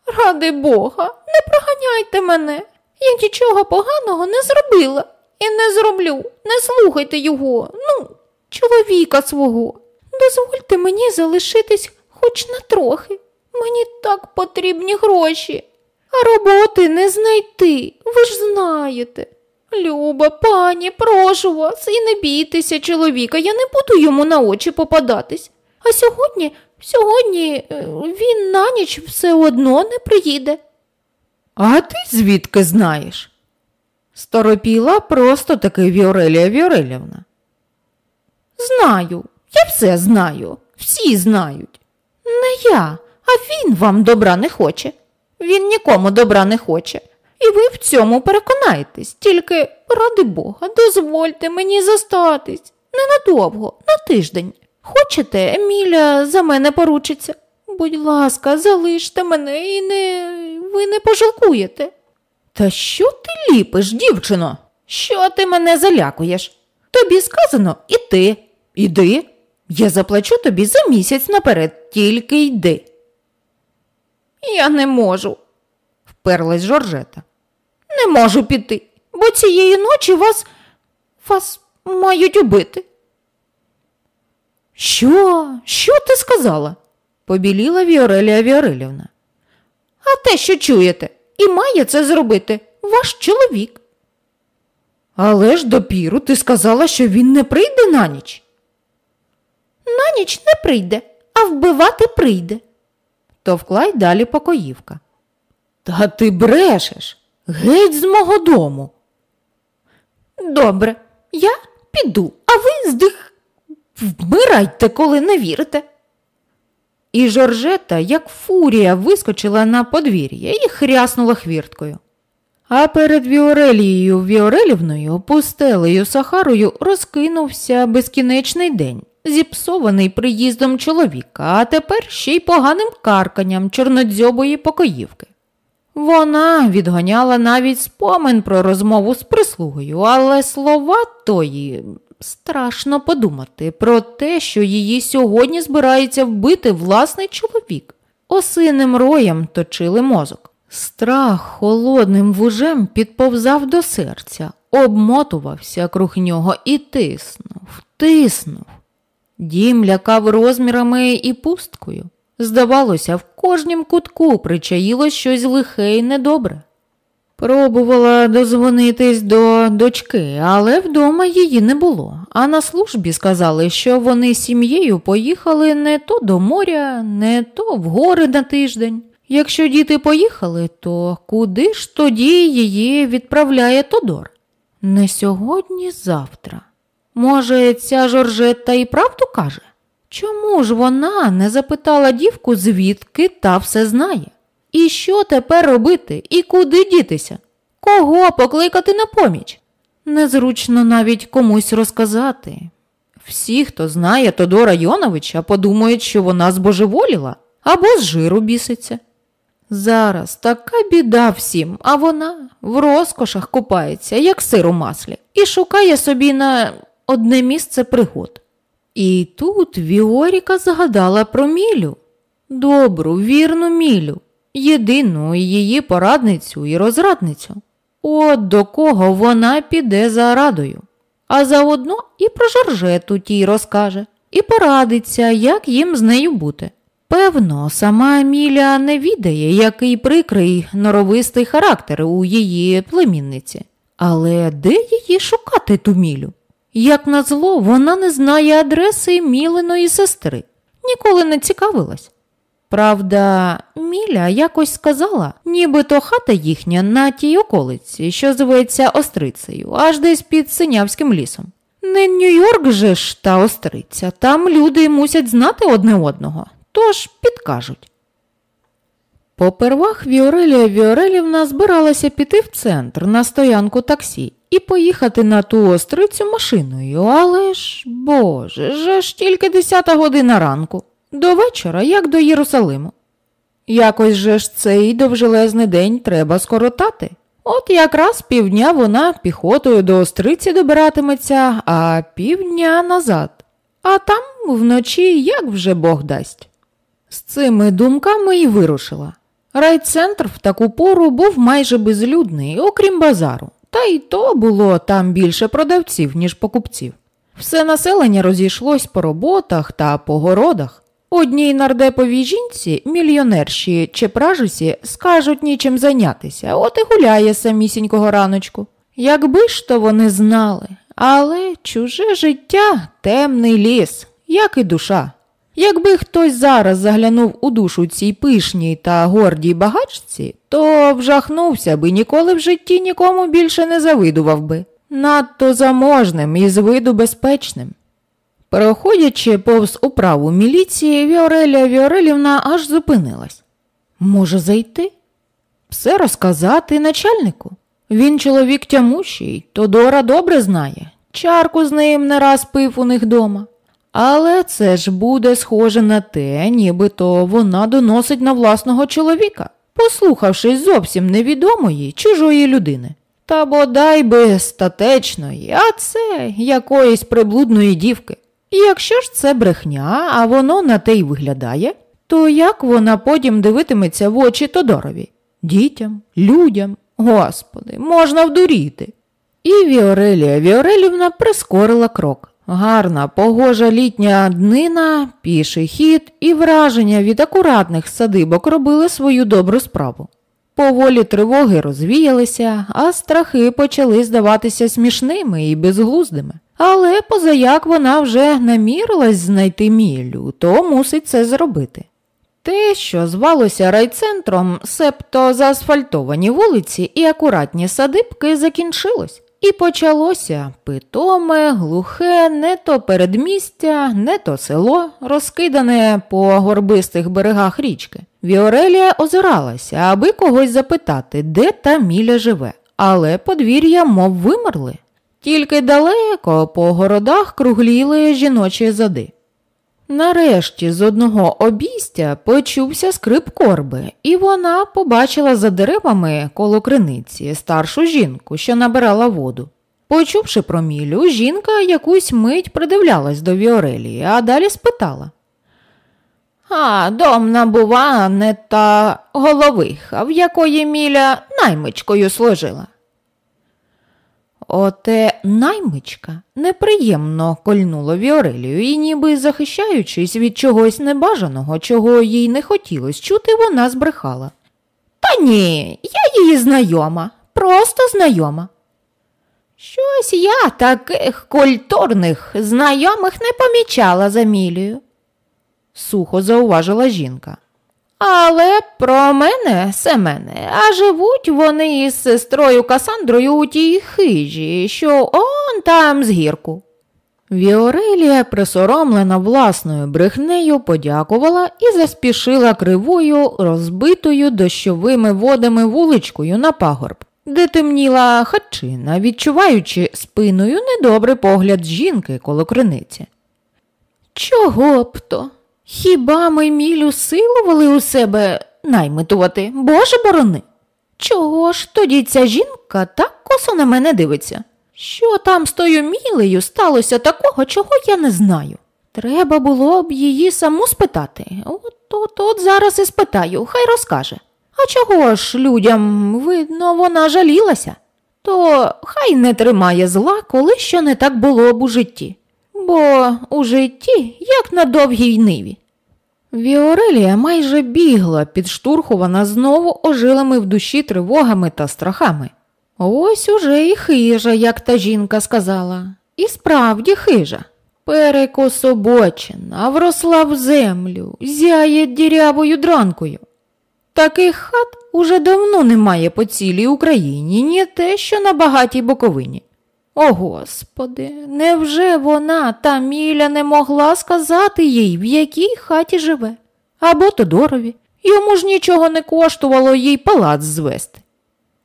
Ради Бога, не проганяйте мене. Я нічого поганого не зробила і не зроблю. Не слухайте його, ну, чоловіка свого. Дозвольте мені залишитись хоч на трохи. Мені так потрібні гроші, а роботи не знайти, ви ж знаєте. Люба, пані, прошу вас, і не бійтеся чоловіка, я не буду йому на очі попадатись. А сьогодні, сьогодні е, він на ніч все одно не приїде. А ти звідки знаєш? Сторопіла просто таки Віорелія Віорелівна. Знаю, я все знаю, всі знають. Не я, а він вам добра не хоче. Він нікому добра не хоче. І ви в цьому переконаєтесь, тільки, ради Бога, дозвольте мені зостатись ненадовго, на тиждень. Хочете, Еміля за мене поручиться? Будь ласка, залиште мене і не... ви не пожалкуєте. Та що ти ліпиш, дівчино? Що ти мене залякуєш? Тобі сказано іти. Іди. Я заплачу тобі за місяць наперед, тільки йди. Я не можу, вперлась Жоржета. Не можу піти, бо цієї ночі вас вас мають убити. Що? Що ти сказала? побіліла Віорелія Віорелівна. А те, що чуєте, і має це зробити ваш чоловік. Але ж допіру ти сказала, що він не прийде на ніч. Ніч не прийде, а вбивати прийде. Товкла й далі покоївка. Та ти брешеш геть з мого дому. Добре, я піду, а ви здих вмирайте, коли не вірите. І Жоржета, як фурія, вискочила на подвір'я і хряснула хвірткою. А перед Віорелією Віорелівною, пустелею Сахарою розкинувся безкінечний день, зіпсований приїздом чоловіка, а тепер ще й поганим карканням чорнодзьобої покоївки. Вона відганяла навіть спомин про розмову з прислугою, але слова тої страшно подумати про те, що її сьогодні збирається вбити власний чоловік. Осиним роєм точили мозок. Страх холодним вужем підповзав до серця, обмотувався круг нього і тиснув, тиснув. Дім лякав розмірами і пусткою. Здавалося, в кожнім кутку причаїлось щось лихе й недобре. Пробувала дозвонитись до дочки, але вдома її не було, а на службі сказали, що вони з сім'єю поїхали не то до моря, не то в гори на тиждень. Якщо діти поїхали, то куди ж тоді її відправляє Тодор? Не сьогодні, завтра. Може, ця Жоржетта і правду каже? Чому ж вона не запитала дівку, звідки та все знає? І що тепер робити? І куди дітися? Кого покликати на поміч? Незручно навіть комусь розказати. Всі, хто знає Тодора Йоновича, подумають, що вона збожеволіла або з жиру біситься. Зараз така біда всім, а вона в розкошах купається, як сир у маслі, і шукає собі на одне місце пригод. І тут Віоріка згадала про Мілю, добру, вірну Мілю, єдину її порадницю і розрадницю. От до кого вона піде за радою, а заодно і про Жоржету тій розкаже, і порадиться, як їм з нею бути. Певно, сама Еміля не відає, який прикрий норовистий характер у її племінниці. Але де її шукати ту Мілю? Як назло, вона не знає адреси Мілиної сестри, ніколи не цікавилась. Правда, Міля якось сказала, нібито хата їхня на тій околиці, що зветься Острицею, аж десь під Синявським лісом. Не Нью-Йорк же ж та Остриця, там люди мусять знати одне одного, тож підкажуть. Попервах Віорелія Віорелівна збиралася піти в центр на стоянку таксі і поїхати на ту острицю машиною, але ж, боже, же ж тільки десята година ранку, до вечора, як до Єрусалиму. Якось же ж цей довжелезний день треба скоротати. От якраз півдня вона піхотою до остриці добиратиметься, а півдня назад, а там вночі як вже Бог дасть. З цими думками й вирушила. Райцентр в таку пору був майже безлюдний, окрім базару, та й то було там більше продавців, ніж покупців. Все населення розійшлось по роботах та по городах. Одній нардеповій жінці, мільйонерші чи пражусі, скажуть нічим зайнятися, от і гуляє самісінького раночку. Якби ж то вони знали, але чуже життя темний ліс, як і душа. Якби хтось зараз заглянув у душу цій пишній та гордій багачці, то вжахнувся би ніколи в житті нікому більше не завидував би, надто заможним і з виду безпечним. Проходячи повз управу міліції, Віорелія Віорелівна аж зупинилась. Може, зайти? Все розказати начальнику. Він чоловік тямущий, Тодора добре знає. Чарку з ним не раз пив у них дома. Але це ж буде схоже на те, нібито вона доносить на власного чоловіка, послухавшись зовсім невідомої чужої людини. Та бодай би статечної, а це якоїсь приблудної дівки. І якщо ж це брехня, а воно на те й виглядає, то як вона потім дивитиметься в очі Тодорові? Дітям, людям, господи, можна вдуріти. І Віорелія Віорелівна прискорила крок. Гарна, погожа літня днина, піший хід і враження від акуратних садибок робили свою добру справу. Поволі тривоги розвіялися, а страхи почали здаватися смішними і безглуздими. Але позаяк вона вже намірилась знайти Мілю, то мусить це зробити. Те, що звалося райцентром, септо заасфальтовані вулиці і акуратні садибки, закінчилось. І почалося питоме, глухе, не то передмістя, не то село, розкидане по горбистих берегах річки. Віорелія озиралася, аби когось запитати, де та Міля живе, але подвір'я, мов вимерли. Тільки далеко по городах кругліли жіночі зади. Нарешті з одного обійстя почувся скрип корби, і вона побачила за деревами коло криниці старшу жінку, що набирала воду. Почувши про Мілю, жінка якусь мить придивлялась до Віорелії, а далі спитала. А домна бува не та головиха, в якої Міля наймичкою служила. Оте наймичка неприємно кольнуло Віорелію і, ніби захищаючись від чогось небажаного, чого їй не хотілося чути, вона збрехала. Та ні, я її знайома, просто знайома. Щось я таких культурних знайомих не помічала за Мілію, сухо зауважила жінка. Але про мене, Семене, а живуть вони із сестрою Касандрою у тій хижі, що он там з гірку. Віорелія, присоромлена власною брехнею, подякувала і заспішила кривою, розбитою дощовими водами вуличкою на пагорб, де темніла хатчина, відчуваючи спиною недобрий погляд жінки коло криниці. Чого б то? Хіба ми мілю силували у себе наймитувати, боже борони? Чого ж тоді ця жінка так косо на мене дивиться? Що там з тою мілею сталося такого, чого я не знаю? Треба було б її саму спитати. От от от зараз і спитаю, хай розкаже. А чого ж людям, видно, вона жалілася? То хай не тримає зла, коли що не так було б у житті. Бо у житті, як на довгій ниві. Віорелія майже бігла, підштурхувана знову ожилими в душі тривогами та страхами. Ось уже і хижа, як та жінка сказала, і справді хижа. Перекособочена, вросла в землю, зяє дірявою дранкою. Таких хат уже давно немає по цілій Україні, ні те, що на багатій боковині. О Господи, невже вона, та Міля, не могла сказати їй, в якій хаті живе? Або Тодорові. Йому ж нічого не коштувало їй палац звести.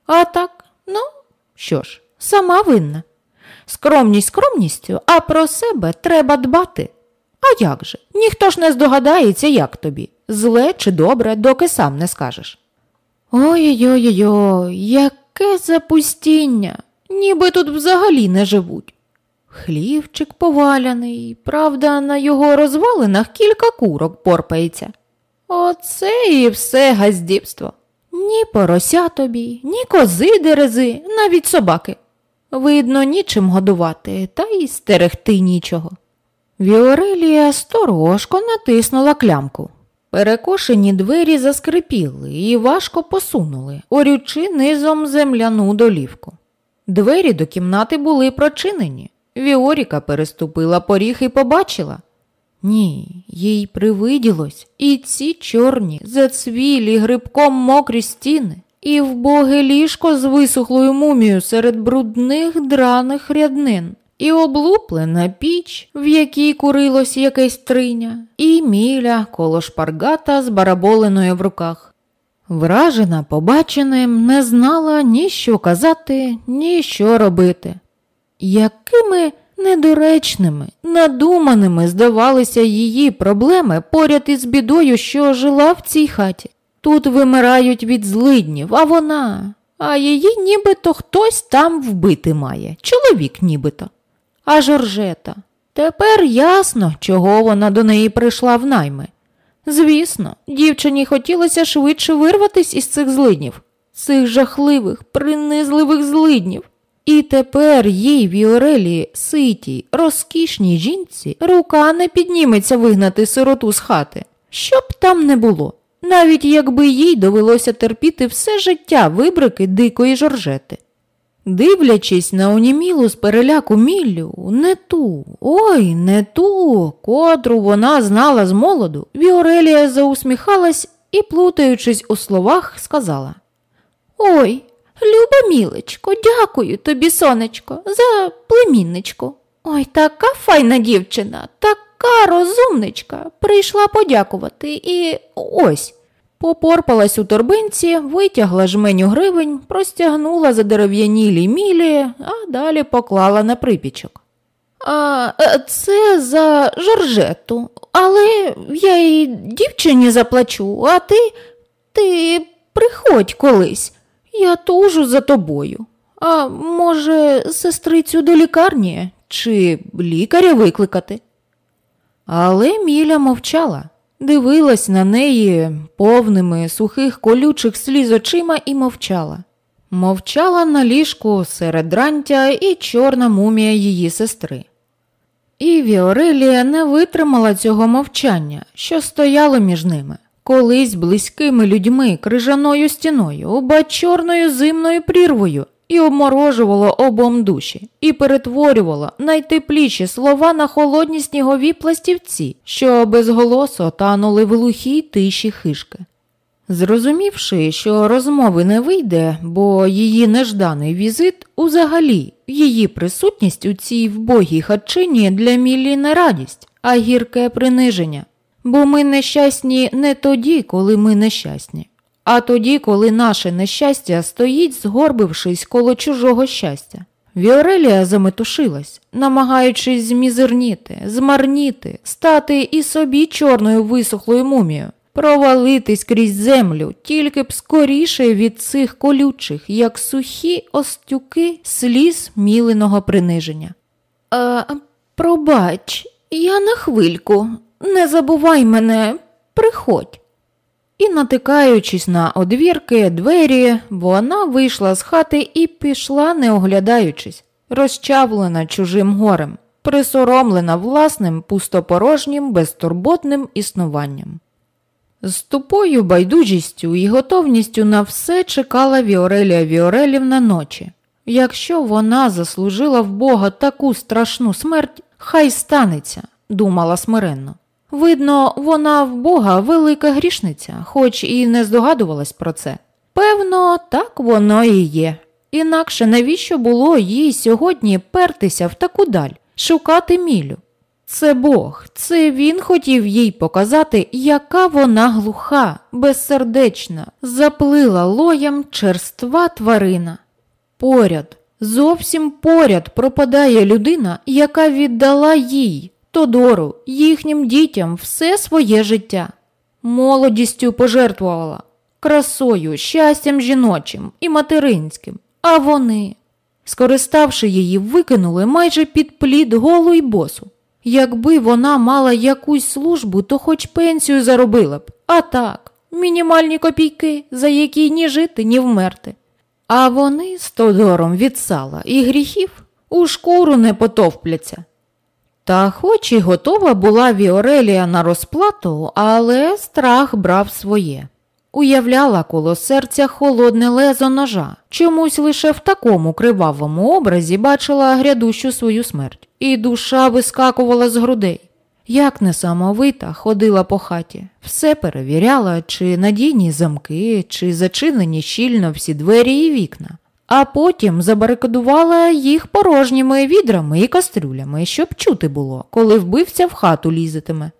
А так, ну, що ж, сама винна. Скромність скромністю, а про себе треба дбати. А як же? Ніхто ж не здогадається, як тобі, зле чи добре, доки сам не скажеш. Ой-ой-ой, яке запустіння, ніби тут взагалі не живуть. Хлівчик поваляний, правда, на його розвалинах кілька курок порпається. Оце і все газдівство. Ні порося тобі, ні кози дерези, навіть собаки. Видно, нічим годувати, та й стерегти нічого. Віорелія сторожко натиснула клямку. Перекошені двері заскрипіли і важко посунули, орючи низом земляну долівку. Двері до кімнати були прочинені. Віоріка переступила поріг і побачила. Ні, їй привиділось і ці чорні, зацвілі грибком мокрі стіни, і вбоге ліжко з висохлою мумією серед брудних драних ряднин, і облуплена піч, в якій курилось якесь триня, і міля коло шпаргата з бараболеною в руках. Вражена побаченим, не знала ні що казати, ні що робити. Якими недоречними, надуманими здавалися її проблеми поряд із бідою, що жила в цій хаті. Тут вимирають від злиднів, а вона, а її нібито хтось там вбити має, чоловік нібито. А Жоржета. Тепер ясно, чого вона до неї прийшла в найми. Звісно, дівчині хотілося швидше вирватися із цих злиднів, цих жахливих, принизливих злиднів. І тепер їй Віорелі, ситій, розкішній жінці, рука не підніметься вигнати сироту з хати. Що б там не було, навіть якби їй довелося терпіти все життя вибрики дикої жоржети. Дивлячись на онімілу з переляку Міллю, не ту, ой, не ту, котру вона знала з молоду, Віорелія заусміхалась і, плутаючись у словах, сказала Ой, Люба мілечко, дякую тобі, сонечко, за племінничку. Ой, така файна дівчина, така розумничка. Прийшла подякувати і ось. Попорпалась у торбинці, витягла жменю гривень, простягнула за дерев'янілі мілі, а далі поклала на припічок. А е, це за Жоржету, але я їй дівчині заплачу, а ти, ти приходь колись. Я тужу за тобою. А може, сестрицю до лікарні чи лікаря викликати? Але Міля мовчала, дивилась на неї повними сухих колючих сліз очима і мовчала. Мовчала на ліжку серед рантя і чорна мумія її сестри. І Віорелія не витримала цього мовчання, що стояло між ними колись близькими людьми крижаною стіною, ба чорною зимною прірвою, і обморожувало обом душі, і перетворювало найтепліші слова на холодні снігові пластівці, що безголосо танули в глухій тиші хишки. Зрозумівши, що розмови не вийде, бо її нежданий візит узагалі її присутність у цій вбогій хатчині для Міллі не радість, а гірке приниження. Бо ми нещасні не тоді, коли ми нещасні, а тоді, коли наше нещастя стоїть, згорбившись коло чужого щастя. Віорелія заметушилась, намагаючись змізерніти, змарніти, стати і собі чорною висохлою мумією, провалитись крізь землю, тільки б скоріше від цих колючих, як сухі остюки сліз міленого приниження. «А, Пробач, я на хвильку, не забувай мене, приходь. І, натикаючись на одвірки, двері, вона вийшла з хати і пішла, не оглядаючись, розчавлена чужим горем, присоромлена власним пустопорожнім, безтурботним існуванням. З тупою байдужістю і готовністю на все чекала Віорелія Віорелівна ночі. Якщо вона заслужила в Бога таку страшну смерть, хай станеться, думала смиренно. Видно, вона в Бога велика грішниця, хоч і не здогадувалась про це. Певно, так воно і є. Інакше навіщо було їй сьогодні пертися в таку даль, шукати мілю? Це Бог, це він хотів їй показати, яка вона глуха, безсердечна, заплила лоям черства тварина. Поряд, зовсім поряд пропадає людина, яка віддала їй, Тодору, їхнім дітям все своє життя, молодістю пожертвувала, красою, щастям жіночим і материнським, а вони, скориставши її, викинули майже під плід голу й босу. Якби вона мала якусь службу, то хоч пенсію заробила б, а так, мінімальні копійки, за які ні жити, ні вмерти. А вони з Тодором від сала і гріхів у шкуру не потовпляться. Та хоч і готова була Віорелія на розплату, але страх брав своє. Уявляла коло серця холодне лезо ножа, чомусь лише в такому кривавому образі бачила грядущу свою смерть, і душа вискакувала з грудей. Як несамовита ходила по хаті, все перевіряла, чи надійні замки, чи зачинені щільно всі двері і вікна а потім забарикадувала їх порожніми відрами і кастрюлями, щоб чути було, коли вбивця в хату лізетиме.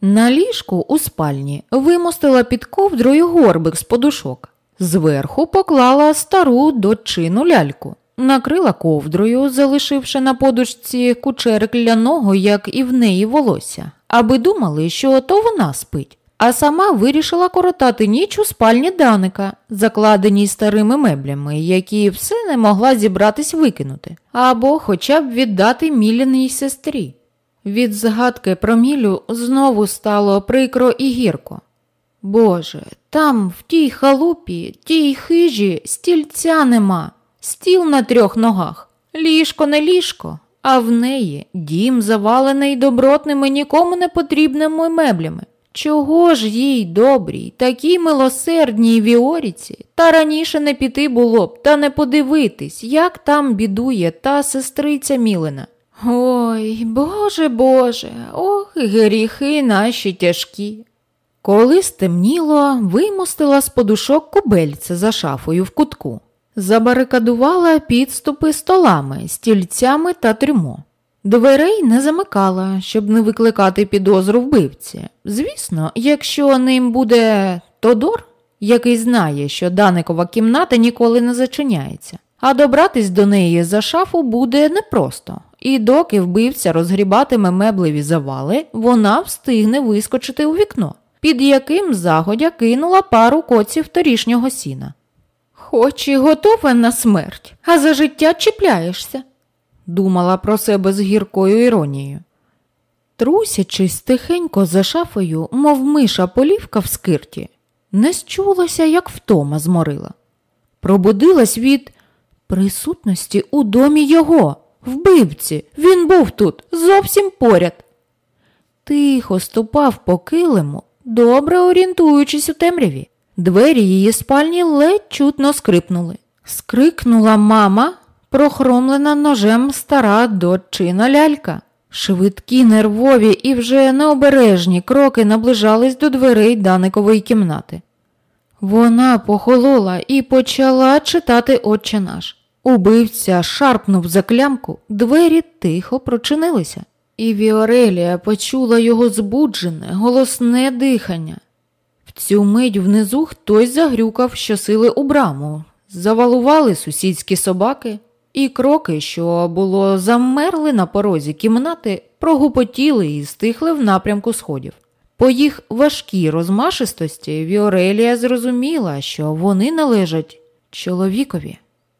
На ліжку у спальні вимостила під ковдрою горбик з подушок, зверху поклала стару дочину ляльку, накрила ковдрою, залишивши на подушці кучерик ляного, як і в неї волосся, аби думали, що то вона спить а сама вирішила коротати ніч у спальні Даника, закладеній старими меблями, які все не могла зібратись викинути, або хоча б віддати Міліній сестрі. Від згадки про Мілю знову стало прикро і гірко. Боже, там, в тій халупі, тій хижі, стільця нема, стіл на трьох ногах, ліжко не ліжко, а в неї дім завалений добротними нікому не потрібними меблями. Чого ж їй добрій, такій милосердній Віоріці, та раніше не піти було б, та не подивитись, як там бідує та сестриця Мілина. Ой, Боже Боже, ох, гріхи наші тяжкі. Коли стемніло, вимостила з подушок кубельце за шафою в кутку, забарикадувала підступи столами, стільцями та трюмо. Дверей не замикала, щоб не викликати підозру вбивці. Звісно, якщо ним буде Тодор, який знає, що Даникова кімната ніколи не зачиняється, а добратись до неї за шафу буде непросто, і доки вбивця розгрібатиме меблеві завали, вона встигне вискочити у вікно, під яким загодя кинула пару коців торішнього сіна. Хоч і готова на смерть, а за життя чіпляєшся думала про себе з гіркою іронією. Трусячись тихенько за шафою, мов миша полівка в скирті, не счулася, як втома зморила. Пробудилась від присутності у домі його, вбивці, він був тут, зовсім поряд. Тихо ступав по килиму, добре орієнтуючись у темряві. Двері її спальні ледь чутно скрипнули. Скрикнула мама, прохромлена ножем стара дочина лялька. Швидкі, нервові і вже необережні кроки наближались до дверей Даникової кімнати. Вона похолола і почала читати Отче наш. Убивця шарпнув за клямку, двері тихо прочинилися, і Віорелія почула його збуджене, голосне дихання. В цю мить внизу хтось загрюкав щосили у браму, завалували сусідські собаки, і кроки, що було замерли на порозі кімнати, прогупотіли і стихли в напрямку сходів. По їх важкій розмашистості Віорелія зрозуміла, що вони належать чоловікові.